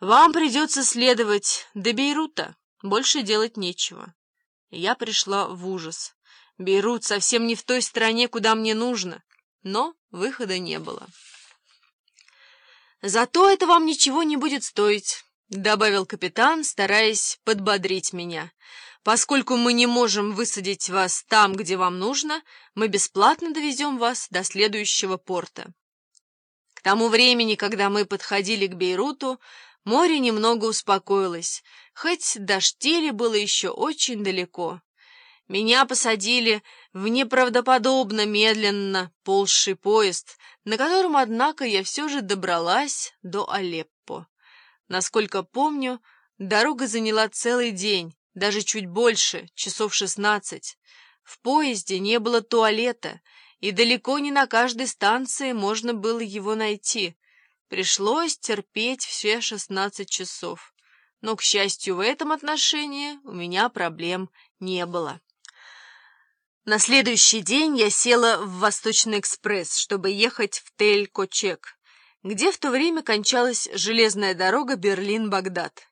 Вам придется следовать до Бейрута, больше делать нечего. Я пришла в ужас. Бейрут совсем не в той стране, куда мне нужно, но выхода не было. «Зато это вам ничего не будет стоить», — добавил капитан, стараясь подбодрить меня. «Поскольку мы не можем высадить вас там, где вам нужно, мы бесплатно довезем вас до следующего порта». К тому времени, когда мы подходили к Бейруту, море немного успокоилось, хоть до штиля было еще очень далеко. Меня посадили в неправдоподобно медленно ползший поезд, на котором, однако, я все же добралась до Алеппо. Насколько помню, дорога заняла целый день, даже чуть больше, часов шестнадцать. В поезде не было туалета, и далеко не на каждой станции можно было его найти. Пришлось терпеть все шестнадцать часов. Но, к счастью, в этом отношении у меня проблем не было. На следующий день я села в Восточный экспресс, чтобы ехать в Тель-Кочек, где в то время кончалась железная дорога Берлин-Багдад.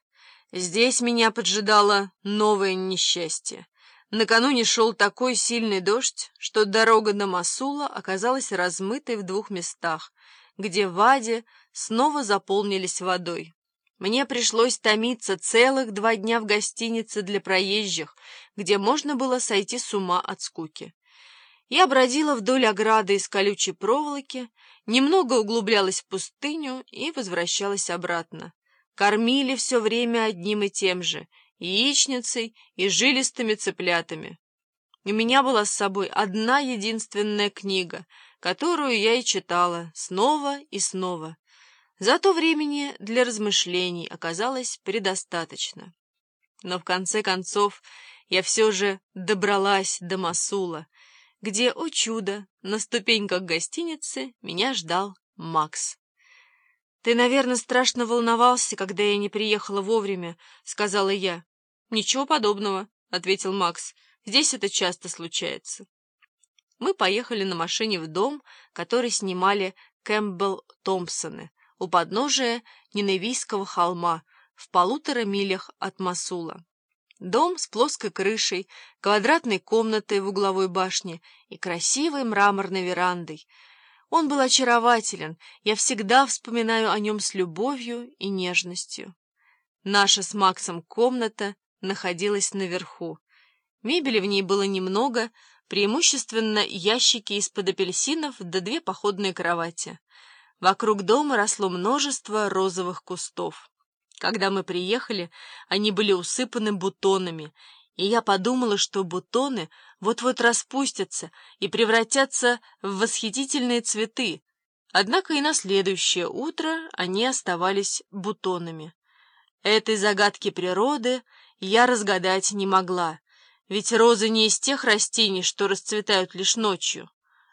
Здесь меня поджидало новое несчастье. Накануне шел такой сильный дождь, что дорога до Масула оказалась размытой в двух местах, где вади снова заполнились водой. Мне пришлось томиться целых два дня в гостинице для проезжих, где можно было сойти с ума от скуки. Я бродила вдоль ограды из колючей проволоки, немного углублялась в пустыню и возвращалась обратно. Кормили все время одним и тем же — яичницей и жилистыми цыплятами. У меня была с собой одна единственная книга, которую я и читала снова и снова. Зато времени для размышлений оказалось предостаточно. Но в конце концов я все же добралась до Масула, где, о чудо, на ступеньках гостиницы меня ждал Макс. «Ты, наверное, страшно волновался, когда я не приехала вовремя», — сказала я. «Ничего подобного», — ответил Макс. «Здесь это часто случается». Мы поехали на машине в дом, который снимали Кэмпбелл Томпсоны, у подножия Ниневийского холма в полутора милях от Масула. Дом с плоской крышей, квадратной комнатой в угловой башне и красивой мраморной верандой. Он был очарователен, я всегда вспоминаю о нем с любовью и нежностью. Наша с Максом комната находилась наверху. Мебели в ней было немного, преимущественно ящики из-под апельсинов да две походные кровати. Вокруг дома росло множество розовых кустов. Когда мы приехали, они были усыпаны бутонами, и я подумала, что бутоны вот-вот распустятся и превратятся в восхитительные цветы. Однако и на следующее утро они оставались бутонами. Этой загадки природы я разгадать не могла, ведь розы не из тех растений, что расцветают лишь ночью.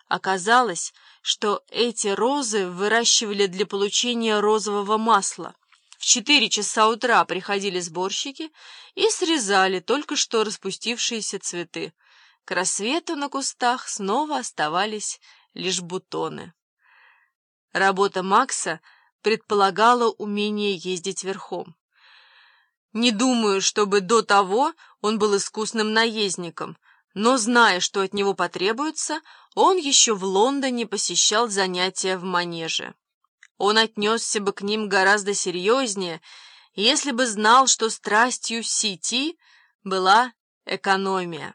Оказалось, что эти розы выращивали для получения розового масла. В четыре часа утра приходили сборщики и срезали только что распустившиеся цветы. К рассвету на кустах снова оставались лишь бутоны. Работа Макса предполагала умение ездить верхом. Не думаю, чтобы до того он был искусным наездником, но, зная, что от него потребуется, он еще в Лондоне посещал занятия в манеже. Он отнесся бы к ним гораздо серьезнее, если бы знал, что страстью сети была экономия.